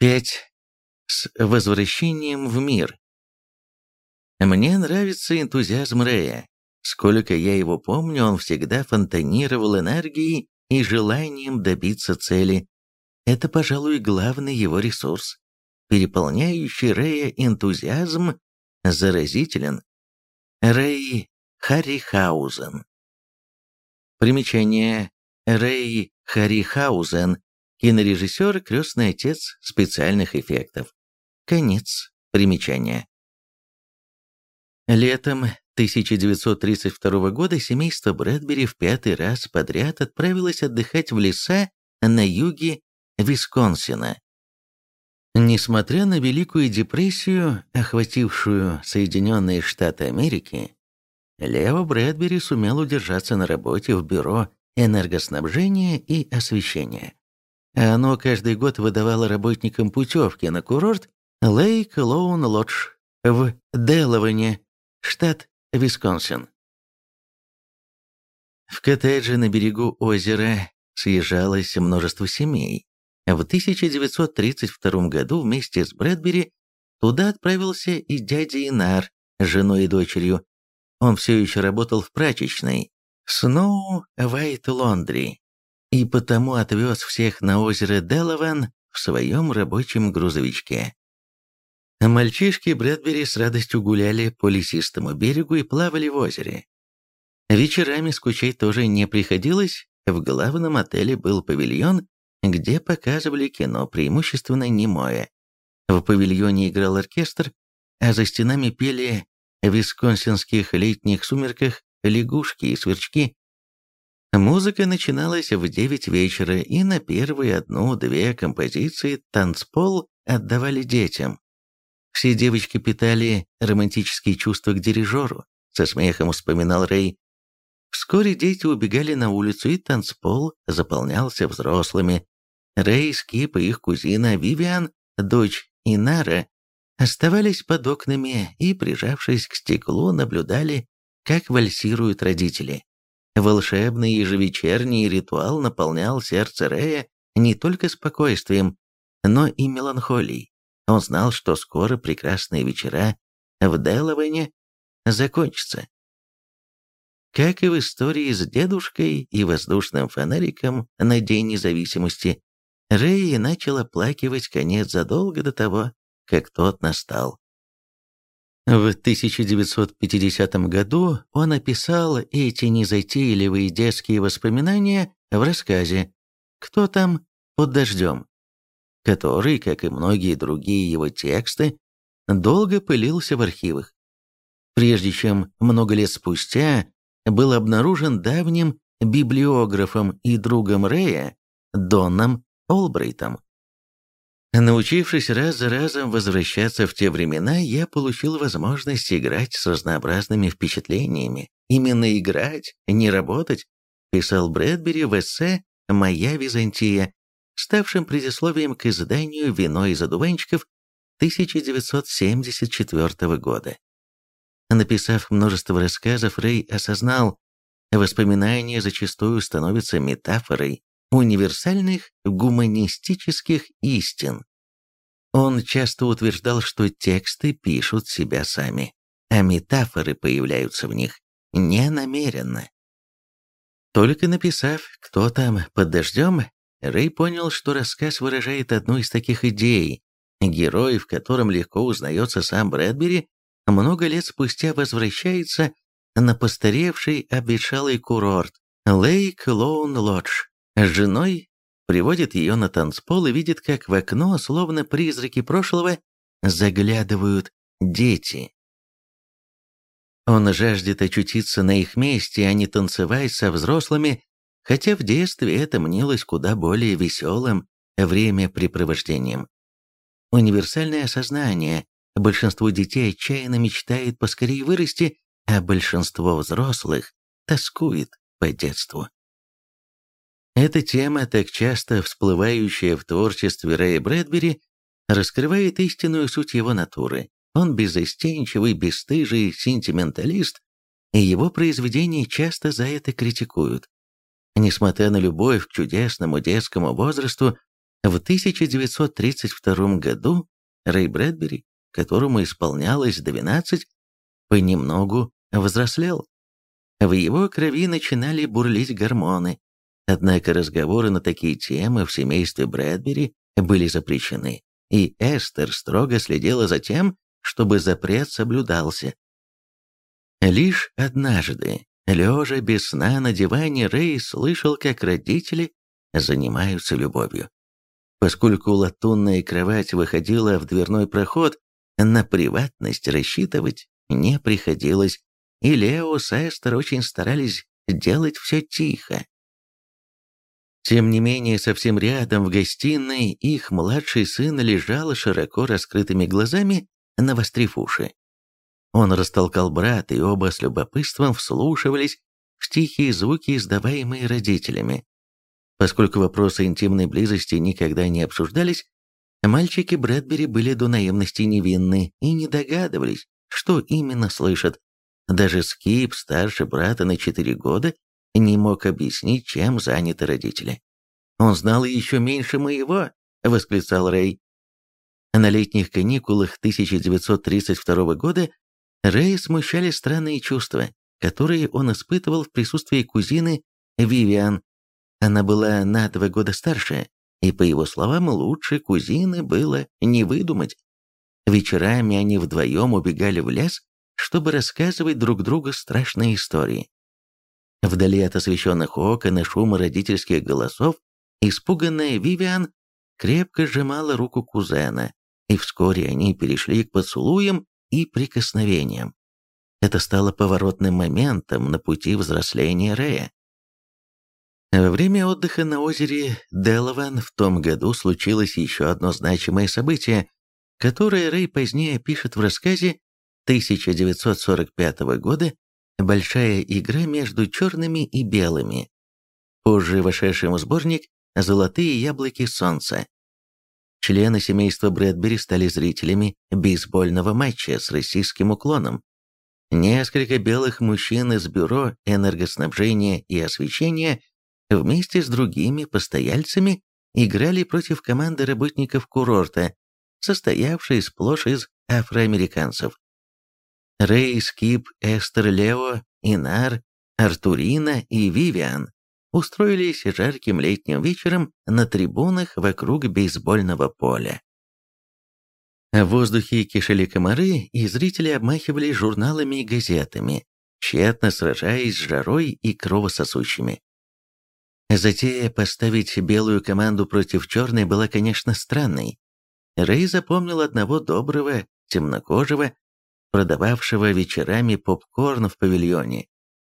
5. С возвращением в мир. Мне нравится энтузиазм Рэя. Сколько я его помню, он всегда фонтанировал энергией и желанием добиться цели. Это, пожалуй, главный его ресурс. Переполняющий Рэя энтузиазм заразителен. Рэй Харрихаузен. Примечание. Рэй Харрихаузен Кинорежиссер, крестный отец специальных эффектов. Конец примечания. Летом 1932 года семейство Брэдбери в пятый раз подряд отправилось отдыхать в леса на юге Висконсина. Несмотря на Великую депрессию, охватившую Соединенные Штаты Америки, Лео Брэдбери сумел удержаться на работе в бюро энергоснабжения и освещения оно каждый год выдавало работникам путевки на курорт Лейк Лоун Лодж в Делаване, штат Висконсин. В коттедже на берегу озера съезжалось множество семей. В 1932 году вместе с Брэдбери туда отправился и дядя Инар с женой и дочерью. Он все еще работал в прачечной Snow White Laundry и потому отвез всех на озеро Делаван в своем рабочем грузовичке. Мальчишки Брэдбери с радостью гуляли по лесистому берегу и плавали в озере. Вечерами скучать тоже не приходилось, в главном отеле был павильон, где показывали кино, преимущественно немое. В павильоне играл оркестр, а за стенами пели в висконсинских летних сумерках лягушки и сверчки, Музыка начиналась в девять вечера, и на первые одну-две композиции танцпол отдавали детям. Все девочки питали романтические чувства к дирижеру, со смехом вспоминал Рэй. Вскоре дети убегали на улицу, и танцпол заполнялся взрослыми. Рэй, Скип и их кузина Вивиан, дочь Инара, оставались под окнами и, прижавшись к стеклу, наблюдали, как вальсируют родители. Волшебный ежевечерний ритуал наполнял сердце Рея не только спокойствием, но и меланхолией. Он знал, что скоро прекрасные вечера в Делавене закончатся. Как и в истории с дедушкой и воздушным фонариком на День независимости, Рэй начал оплакивать конец задолго до того, как тот настал. В 1950 году он описал эти незатейливые детские воспоминания в рассказе «Кто там под дождем?», который, как и многие другие его тексты, долго пылился в архивах. Прежде чем много лет спустя был обнаружен давним библиографом и другом Рэя Донном Олбрейтом. Научившись раз за разом возвращаться в те времена, я получил возможность играть с разнообразными впечатлениями. Именно играть, не работать, писал Брэдбери в эссе «Моя Византия», ставшим предисловием к изданию «Вино из одуванчиков» 1974 года. Написав множество рассказов, Рэй осознал, воспоминания зачастую становятся метафорой универсальных гуманистических истин. Он часто утверждал, что тексты пишут себя сами, а метафоры появляются в них ненамеренно. Только написав «Кто там под дождем», Рэй понял, что рассказ выражает одну из таких идей. Герой, в котором легко узнается сам Брэдбери, много лет спустя возвращается на постаревший обветшалый курорт Лейк Лоун Лодж с женой, приводит ее на танцпол и видит, как в окно, словно призраки прошлого, заглядывают дети. Он жаждет очутиться на их месте, а не танцевать со взрослыми, хотя в детстве это мнилось куда более веселым времяпрепровождением. Универсальное осознание. Большинство детей отчаянно мечтает поскорее вырасти, а большинство взрослых тоскует по детству. Эта тема, так часто всплывающая в творчестве Рэя Брэдбери, раскрывает истинную суть его натуры. Он безостенчивый, бесстыжий сентименталист, и его произведения часто за это критикуют. Несмотря на любовь к чудесному детскому возрасту, В 1932 году Рэй Брэдбери, которому исполнялось 12, понемногу взрослел. В его крови начинали бурлить гормоны, однако разговоры на такие темы в семействе Брэдбери были запрещены, и Эстер строго следила за тем, чтобы запрет соблюдался. Лишь однажды, лежа без сна на диване, Рэй слышал, как родители занимаются любовью. Поскольку латунная кровать выходила в дверной проход, на приватность рассчитывать не приходилось, и Лео с Эстер очень старались делать все тихо. Тем не менее, совсем рядом в гостиной их младший сын лежал широко раскрытыми глазами, навострив уши. Он растолкал брата, и оба с любопытством вслушивались в тихие звуки, издаваемые родителями. Поскольку вопросы интимной близости никогда не обсуждались, мальчики Брэдбери были до наивности невинны и не догадывались, что именно слышат. Даже Скип, старше брата на четыре года, не мог объяснить, чем заняты родители. «Он знал еще меньше моего», — восклицал Рэй. На летних каникулах 1932 года Рэй смущали странные чувства, которые он испытывал в присутствии кузины Вивиан. Она была на два года старше, и, по его словам, лучше кузины было не выдумать. Вечерами они вдвоем убегали в лес, чтобы рассказывать друг другу страшные истории. Вдали от освещенных окон и шума родительских голосов, испуганная Вивиан крепко сжимала руку кузена, и вскоре они перешли к поцелуям и прикосновениям. Это стало поворотным моментом на пути взросления Рэя. Во время отдыха на озере Делаван в том году случилось еще одно значимое событие, которое Рэй позднее пишет в рассказе 1945 года «Большая игра между черными и белыми», позже вошедшим в сборник «Золотые яблоки солнца». Члены семейства Брэдбери стали зрителями бейсбольного матча с российским уклоном. Несколько белых мужчин из бюро энергоснабжения и освещения вместе с другими постояльцами играли против команды работников курорта, состоявшей сплошь из афроамериканцев. Рэй, Скип, Эстер, Лео, Инар, Артурина и Вивиан устроились жарким летним вечером на трибунах вокруг бейсбольного поля. В воздухе кишели комары, и зрители обмахивали журналами и газетами, тщетно сражаясь с жарой и кровососущими. Затея поставить белую команду против черной была, конечно, странной. Рэй запомнил одного доброго, темнокожего, продававшего вечерами попкорн в павильоне,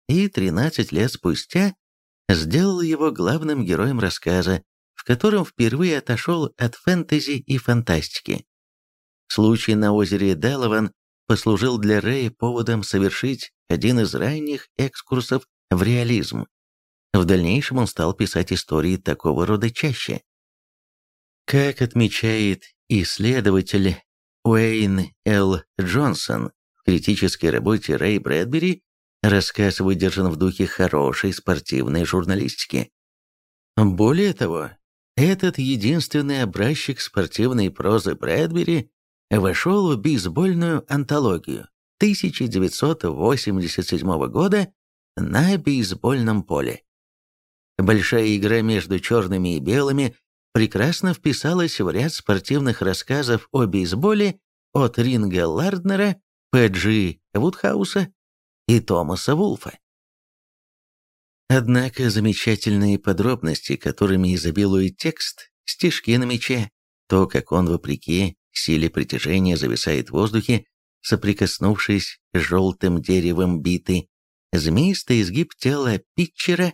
и 13 лет спустя сделал его главным героем рассказа, в котором впервые отошел от фэнтези и фантастики. Случай на озере Делаван послужил для Рэя поводом совершить один из ранних экскурсов в реализм. В дальнейшем он стал писать истории такого рода чаще. Как отмечает исследователь Уэйн Л. Джонсон в критической работе Рэй Брэдбери, Рассказ выдержан в духе хорошей спортивной журналистики. Более того, этот единственный образчик спортивной прозы Брэдбери вошел в бейсбольную антологию 1987 года на бейсбольном поле. Большая игра между черными и белыми прекрасно вписалась в ряд спортивных рассказов о бейсболе от Ринга Ларднера, П.Джи Вудхауса и Томаса Вулфа. Однако замечательные подробности, которыми изобилует текст, стишки на мече, то, как он, вопреки силе притяжения, зависает в воздухе, соприкоснувшись с желтым деревом биты, змеистый изгиб тела питчера,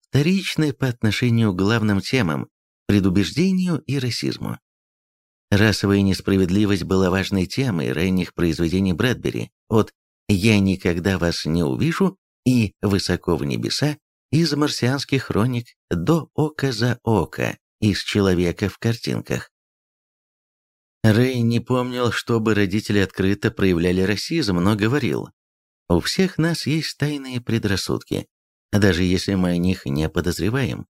вторичны по отношению к главным темам, предубеждению и расизму. Расовая несправедливость была важной темой ранних произведений Брэдбери, от «Я никогда вас не увижу» и «Высоко в небеса» из марсианских хроник до «Око за око» из «Человека в картинках». Рэй не помнил, чтобы родители открыто проявляли расизм, но говорил, «У всех нас есть тайные предрассудки, даже если мы о них не подозреваем».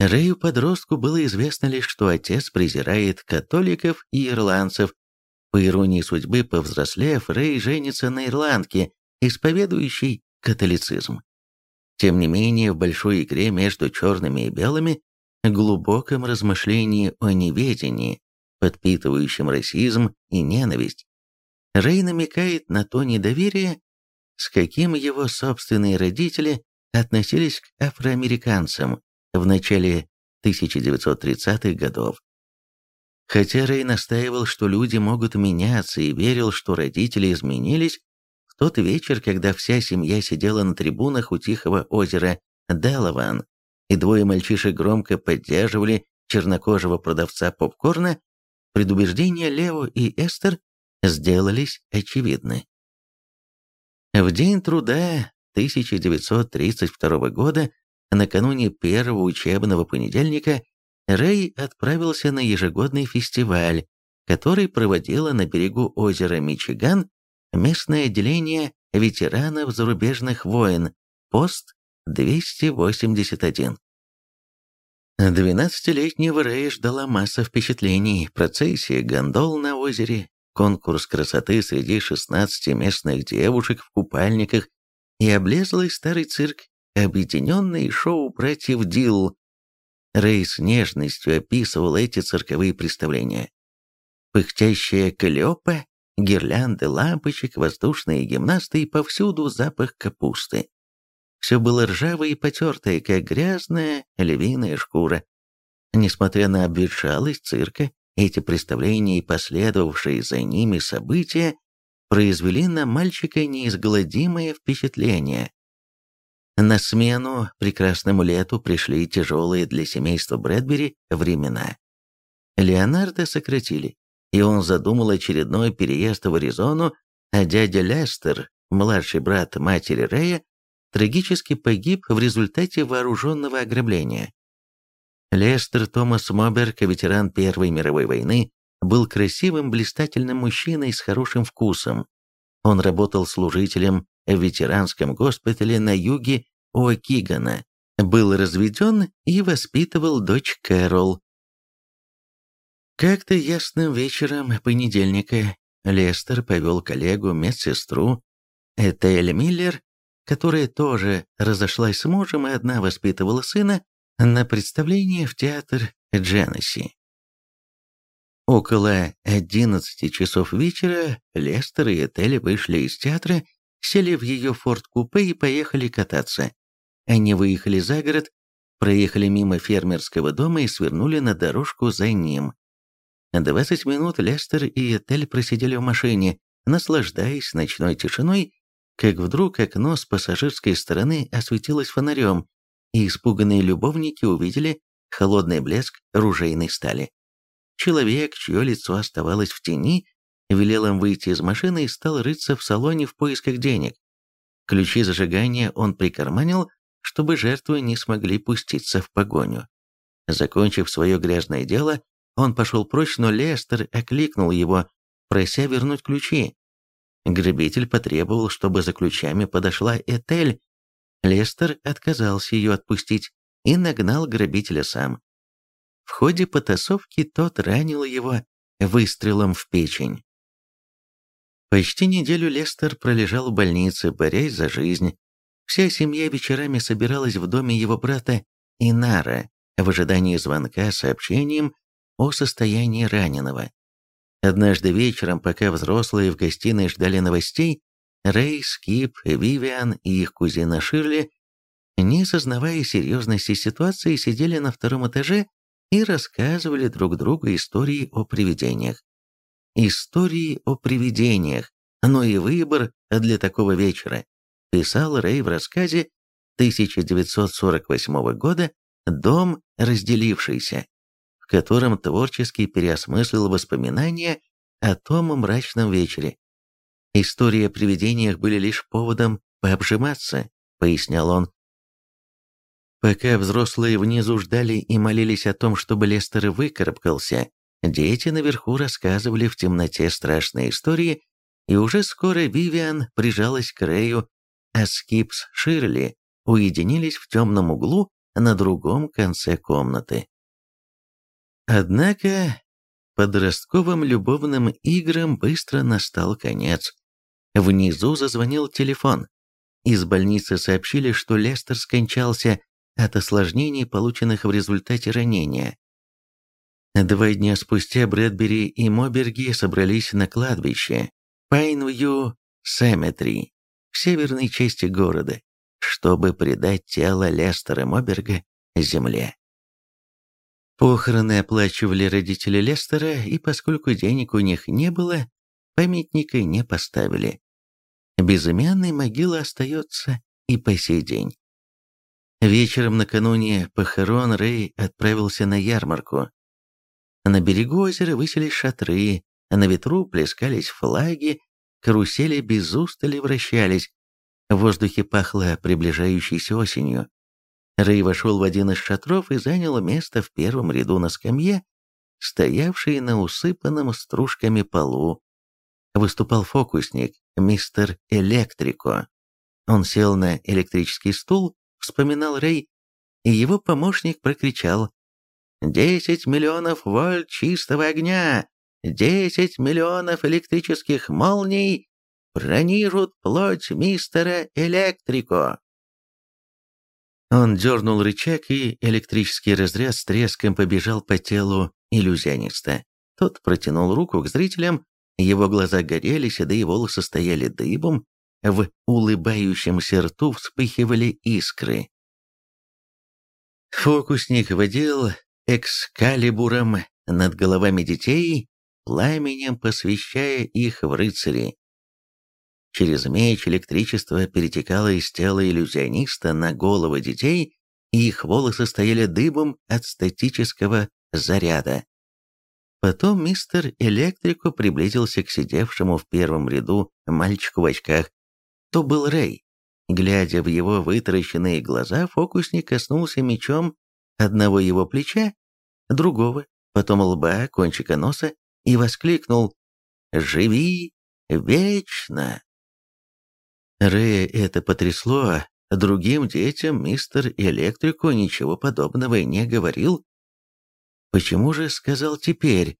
Рэю-подростку было известно лишь, что отец презирает католиков и ирландцев. По иронии судьбы, повзрослев, Рэй женится на ирландке, исповедующей католицизм. Тем не менее, в большой игре между черными и белыми, глубоком размышлении о неведении, подпитывающем расизм и ненависть, Рэй намекает на то недоверие, с каким его собственные родители относились к афроамериканцам в начале 1930-х годов. Хотя Рэй настаивал, что люди могут меняться и верил, что родители изменились, в тот вечер, когда вся семья сидела на трибунах у тихого озера Делаван, и двое мальчишек громко поддерживали чернокожего продавца попкорна, предубеждения Лео и Эстер сделались очевидны. В день труда 1932 года, накануне первого учебного понедельника, Рэй отправился на ежегодный фестиваль, который проводило на берегу озера Мичиган местное отделение ветеранов зарубежных войн, пост 281. Двенадцатилетнего Рэя ждала масса впечатлений, процессия гондол на озере, конкурс красоты среди 16 местных девушек в купальниках и облезлый старый цирк, объединенный шоу братьев Дилл. Рэй с нежностью описывал эти цирковые представления. Пыхтящая клёпа, гирлянды лампочек, воздушные гимнасты и повсюду запах капусты. Все было ржавое и потертое, как грязная львиная шкура. Несмотря на обветшалость цирка, эти представления и последовавшие за ними события произвели на мальчика неизгладимое впечатление. На смену прекрасному лету пришли тяжелые для семейства Брэдбери времена. Леонардо сократили, и он задумал очередной переезд в Аризону, а дядя Лестер, младший брат матери Рэя, трагически погиб в результате вооруженного ограбления. Лестер Томас Моберг, ветеран Первой мировой войны, был красивым, блистательным мужчиной с хорошим вкусом. Он работал служителем в ветеранском госпитале на юге О'Кигана, был разведен и воспитывал дочь Кэрол. Как-то ясным вечером понедельника Лестер повел коллегу, медсестру, Этель Миллер, которая тоже разошлась с мужем и одна воспитывала сына, на представление в театр Дженесси. Около 11 часов вечера Лестер и Этель вышли из театра, сели в ее форт-купе и поехали кататься. Они выехали за город, проехали мимо фермерского дома и свернули на дорожку за ним. 20 минут Лестер и Этель просидели в машине, наслаждаясь ночной тишиной, как вдруг окно с пассажирской стороны осветилось фонарем, и испуганные любовники увидели холодный блеск ружейной стали. Человек, чье лицо оставалось в тени, велел им выйти из машины и стал рыться в салоне в поисках денег. Ключи зажигания он прикарманил, чтобы жертвы не смогли пуститься в погоню. Закончив свое грязное дело, он пошел прочь, но Лестер окликнул его, прося вернуть ключи. Грабитель потребовал, чтобы за ключами подошла Этель, Лестер отказался ее отпустить и нагнал грабителя сам. В ходе потасовки тот ранил его выстрелом в печень. Почти неделю Лестер пролежал в больнице, борясь за жизнь. Вся семья вечерами собиралась в доме его брата Инара в ожидании звонка с сообщением о состоянии раненого. Однажды вечером, пока взрослые в гостиной ждали новостей, Рэй, Скип, Вивиан и их кузина Ширли, не сознавая серьезности ситуации, сидели на втором этаже и рассказывали друг другу истории о привидениях. Истории о привидениях, но и выбор для такого вечера, писал Рэй в рассказе 1948 года «Дом, разделившийся», в котором творчески переосмыслил воспоминания о том мрачном вечере, Истории о привидениях были лишь поводом пообжиматься, пояснял он. Пока взрослые внизу ждали и молились о том, чтобы Лестер выкарабкался, дети наверху рассказывали в темноте страшные истории, и уже скоро Вивиан прижалась к Рэю, а Скип с Ширли уединились в темном углу на другом конце комнаты. Однако подростковым любовным играм быстро настал конец. Внизу зазвонил телефон. Из больницы сообщили, что Лестер скончался от осложнений, полученных в результате ранения. Два дня спустя Брэдбери и Моберги собрались на кладбище Пайнвью Cemetery в северной части города, чтобы предать тело Лестера Моберга земле. Похороны оплачивали родители Лестера, и поскольку денег у них не было, памятника не поставили. Безымянной могила остается и по сей день. Вечером накануне похорон Рэй отправился на ярмарку. На берегу озера высились шатры, а на ветру плескались флаги, карусели без устали вращались. В воздухе пахло приближающейся осенью. Рэй вошел в один из шатров и занял место в первом ряду на скамье, стоявшей на усыпанном стружками полу. Выступал фокусник, мистер Электрико. Он сел на электрический стул, вспоминал Рэй, и его помощник прокричал «Десять миллионов вольт чистого огня! Десять миллионов электрических молний пронижут плоть мистера Электрико!» Он дернул рычаг, и электрический разряд с треском побежал по телу иллюзиониста. Тот протянул руку к зрителям, его глаза горели, седые волосы стояли дыбом, в улыбающемся рту вспыхивали искры. Фокусник водил экскалибуром над головами детей, пламенем посвящая их в рыцари. Через меч электричество перетекало из тела иллюзиониста на головы детей, и их волосы стояли дыбом от статического заряда. Потом мистер Электрико приблизился к сидевшему в первом ряду мальчику в очках. То был Рэй. Глядя в его вытаращенные глаза, фокусник коснулся мечом одного его плеча, другого, потом лба, кончика носа и воскликнул «Живи вечно!». Рэя это потрясло, а другим детям мистер Электрику ничего подобного и не говорил. Почему же сказал теперь?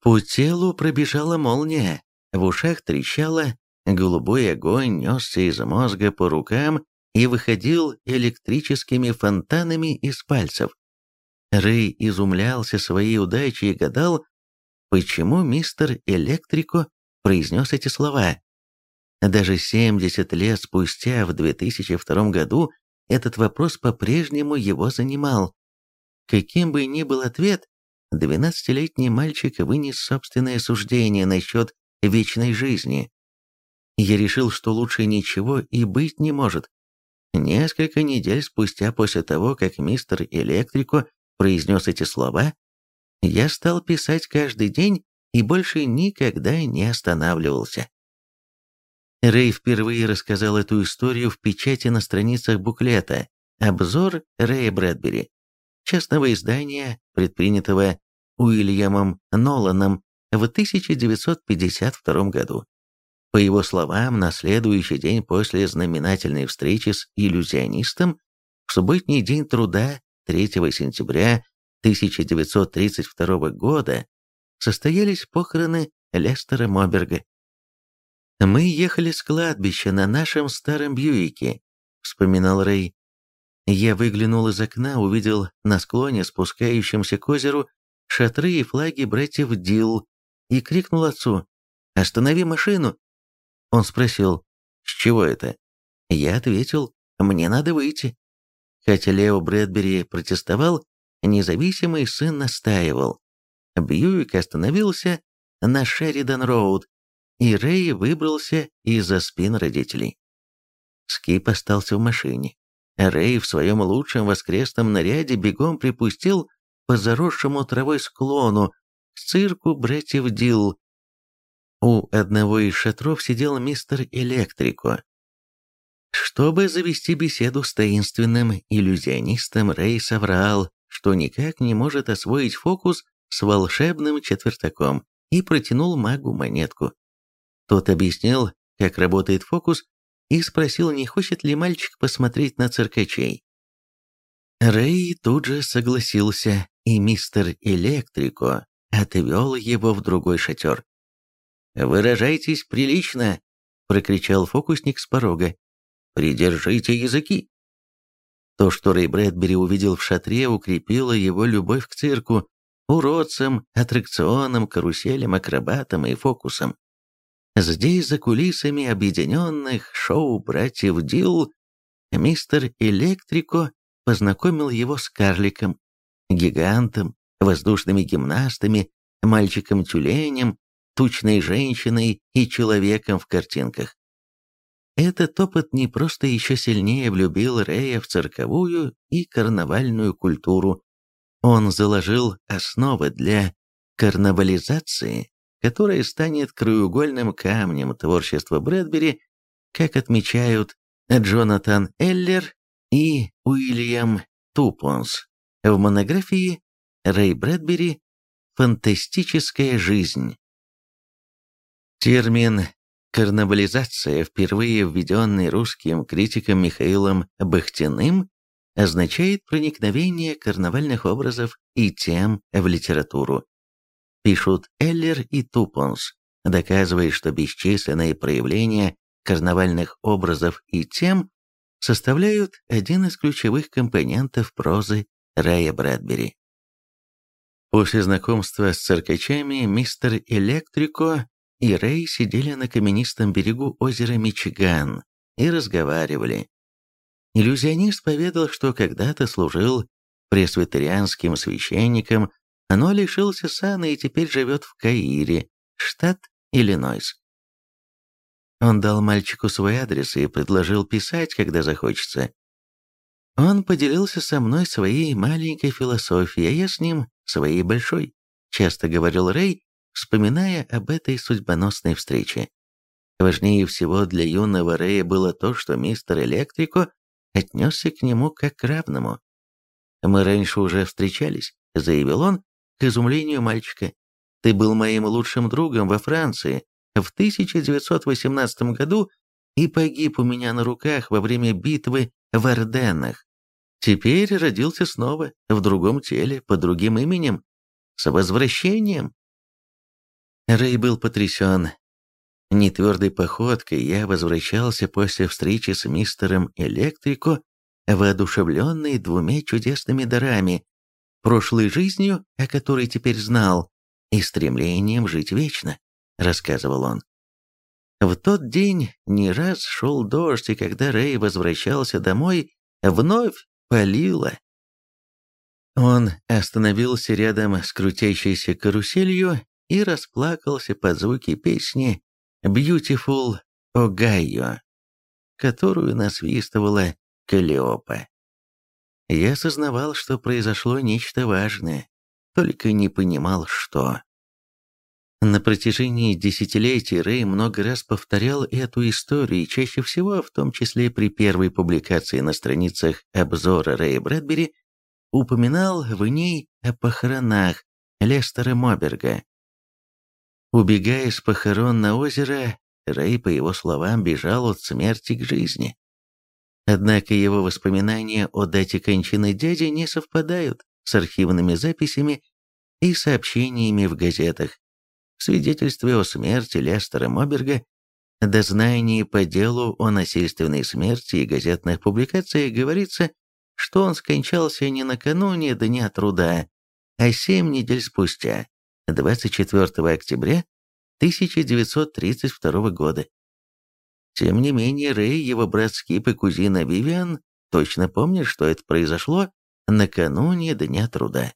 По телу пробежала молния, в ушах трещала, голубой огонь несся из мозга по рукам и выходил электрическими фонтанами из пальцев. Рэй изумлялся своей удачей и гадал, почему мистер Электрико произнес эти слова. Даже 70 лет спустя, в 2002 году, этот вопрос по-прежнему его занимал. Каким бы ни был ответ, 12-летний мальчик вынес собственное суждение насчет вечной жизни. Я решил, что лучше ничего и быть не может. Несколько недель спустя после того, как мистер Электрико произнес эти слова, я стал писать каждый день и больше никогда не останавливался. Рэй впервые рассказал эту историю в печати на страницах буклета «Обзор Рэя Брэдбери», частного издания, предпринятого Уильямом Ноланом в 1952 году. По его словам, на следующий день после знаменательной встречи с иллюзионистом, в субботний день труда 3 сентября 1932 года, состоялись похороны Лестера Моберга, «Мы ехали с кладбища на нашем старом Бьюике», — вспоминал Рэй. Я выглянул из окна, увидел на склоне, спускающемся к озеру, шатры и флаги братьев Дил и крикнул отцу «Останови машину!». Он спросил «С чего это?». Я ответил «Мне надо выйти». Хотя Лео Брэдбери протестовал, независимый сын настаивал. Бьюик остановился на Шеридан-Роуд, и Рэй выбрался из-за спин родителей. Скип остался в машине. Рэй в своем лучшем воскресном наряде бегом припустил по заросшему травой склону к цирку братьев Дилл. У одного из шатров сидел мистер Электрико. Чтобы завести беседу с таинственным иллюзионистом, Рэй соврал, что никак не может освоить фокус с волшебным четвертаком, и протянул магу монетку. Тот объяснил, как работает фокус, и спросил, не хочет ли мальчик посмотреть на циркачей. Рэй тут же согласился, и мистер Электрико отвел его в другой шатер. «Выражайтесь прилично!» — прокричал фокусник с порога. «Придержите языки!» То, что Рэй Брэдбери увидел в шатре, укрепило его любовь к цирку, уродцам, аттракционам, каруселям, акробатам и фокусам. Здесь, за кулисами объединенных шоу братьев Дилл, мистер Электрико познакомил его с карликом, гигантом, воздушными гимнастами, мальчиком-тюленем, тучной женщиной и человеком в картинках. Этот опыт не просто еще сильнее влюбил Рэя в цирковую и карнавальную культуру, он заложил основы для карнавализации, которая станет краеугольным камнем творчества Брэдбери, как отмечают Джонатан Эллер и Уильям Тупонс в монографии Рэй Брэдбери «Фантастическая жизнь». Термин «карнавализация», впервые введенный русским критиком Михаилом Бахтиным, означает проникновение карнавальных образов и тем в литературу. Пишут Эллер и Тупонс, доказывая, что бесчисленные проявления карнавальных образов и тем составляют один из ключевых компонентов прозы Рая Брэдбери. После знакомства с циркачами мистер Электрико и Рэй сидели на каменистом берегу озера Мичиган и разговаривали. Иллюзионист поведал, что когда-то служил пресвитерианским священником, но лишился сана и теперь живет в Каире, штат Иллинойс. Он дал мальчику свой адрес и предложил писать, когда захочется. Он поделился со мной своей маленькой философией, а я с ним своей большой, часто говорил Рэй, вспоминая об этой судьбоносной встрече. Важнее всего для юного Рэя было то, что мистер Электрико отнесся к нему как к равному. «Мы раньше уже встречались», — заявил он, к изумлению мальчика. «Ты был моим лучшим другом во Франции в 1918 году и погиб у меня на руках во время битвы в Орденнах. Теперь родился снова, в другом теле, под другим именем. С возвращением!» Рэй был потрясен. Нетвердой походкой я возвращался после встречи с мистером Электрико, воодушевленный двумя чудесными дарами, прошлой жизнью, о которой теперь знал, и стремлением жить вечно, рассказывал он. В тот день не раз шел дождь, и когда Рэй возвращался домой, вновь полило. Он остановился рядом с крутящейся каруселью и расплакался под звуки песни Beautiful Огайо, которую насвистывала Калиопа. Я осознавал, что произошло нечто важное, только не понимал, что. На протяжении десятилетий Рэй много раз повторял эту историю, чаще всего, в том числе при первой публикации на страницах обзора Рэя Брэдбери, упоминал в ней о похоронах Лестера Моберга, Убегая с похорон на озеро, Рэй, по его словам, бежал от смерти к жизни. Однако его воспоминания о дате кончины дяди не совпадают с архивными записями и сообщениями в газетах. В свидетельстве о смерти Лестера Моберга, дознании по делу о насильственной смерти и газетных публикациях говорится, что он скончался не накануне Дня труда, а семь недель спустя, 24 октября 1932 года. Тем не менее, Рэй, его брат Скип и кузина Вивиан точно помнят, что это произошло накануне Дня труда.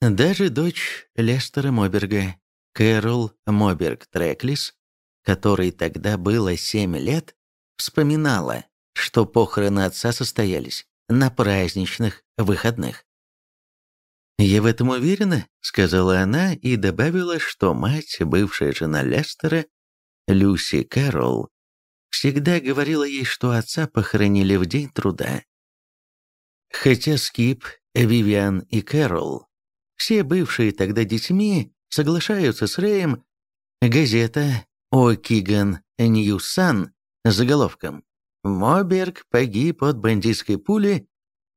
Даже дочь Лестера Моберга, Кэрол Моберг Треклис, которой тогда было 7 лет, вспоминала, что похороны отца состоялись на праздничных выходных. «Я в этом уверена», — сказала она и добавила, что мать, бывшая жена Лестера, Люси Кэрролл, всегда говорила ей, что отца похоронили в день труда. Хотя Скип, Вивиан и Кэрол, все бывшие тогда детьми, соглашаются с Рэем, газета «О'Киган Ньюсан» с заголовком «Моберг погиб от бандитской пули»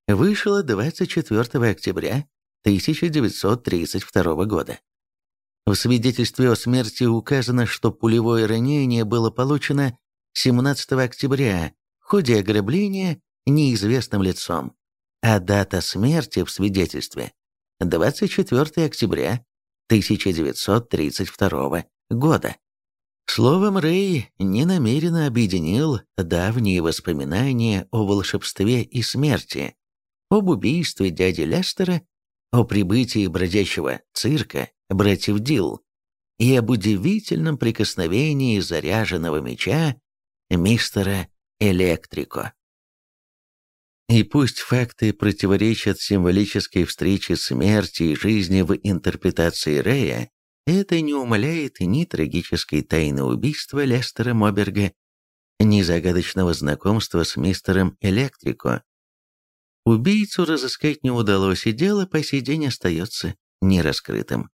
вышла 24 октября 1932 года. В свидетельстве о смерти указано, что пулевое ранение было получено 17 октября в ходе ограбления неизвестным лицом, а дата смерти в свидетельстве 24 октября 1932 года. Словом, Рэй ненамеренно объединил давние воспоминания о волшебстве и смерти, об убийстве дяди Лестера, о прибытии бродячего цирка братьев Дилл и об удивительном прикосновении заряженного меча мистера Электрико. И пусть факты противоречат символической встрече смерти и жизни в интерпретации Рэя, это не умаляет ни трагической тайны убийства Лестера Моберга, ни загадочного знакомства с мистером Электрико. Убийцу разыскать не удалось, и дело по сей день остается нераскрытым.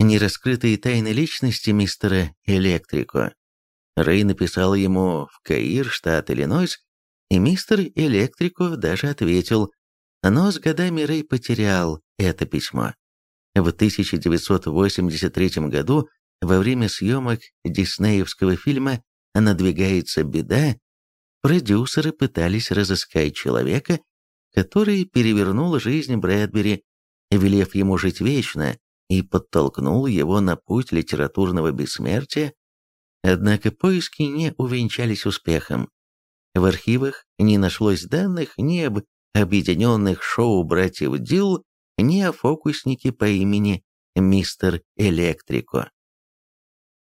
Нераскрытые тайны личности мистера Электрико. Рэй написал ему в Каир, штат Иллинойс, и мистер Электриков даже ответил, но с годами Рэй потерял это письмо. В 1983 году, во время съемок диснеевского фильма «Надвигается беда», продюсеры пытались разыскать человека, который перевернул жизнь Брэдбери, велев ему жить вечно, и подтолкнул его на путь литературного бессмертия, однако поиски не увенчались успехом. В архивах не нашлось данных ни об объединенных шоу братьев Дилл, ни о фокуснике по имени Мистер Электрико.